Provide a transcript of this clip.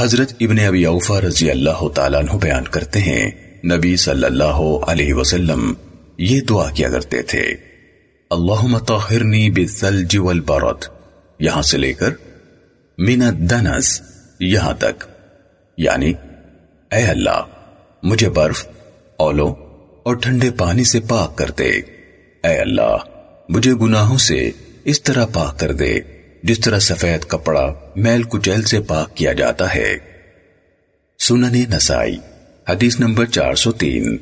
حضرت ابن ابی اوفا رضی اللہ تعالیٰ عنہ بیان کرتے ہیں، نبی صلی اللہ علیہ وسلم یہ دعا کیا کرتے تھے۔ اللہم طہرنی بالثلج والبرد۔ یہاں سے لے کر من الدنس، یہاں تک۔ یعنی اے اللہ، مجھے برف، اولو اور ٹھنڈے پانی سے پاک کر دے۔ اے اللہ، مجھے گناہوں سے اس طرح پاک کر دے۔ جس طرح سفید کپڑا میل کچیل سے پاک کیا جاتا ہے۔ سنن نسائی، حدیث نمبر چار سو تین۔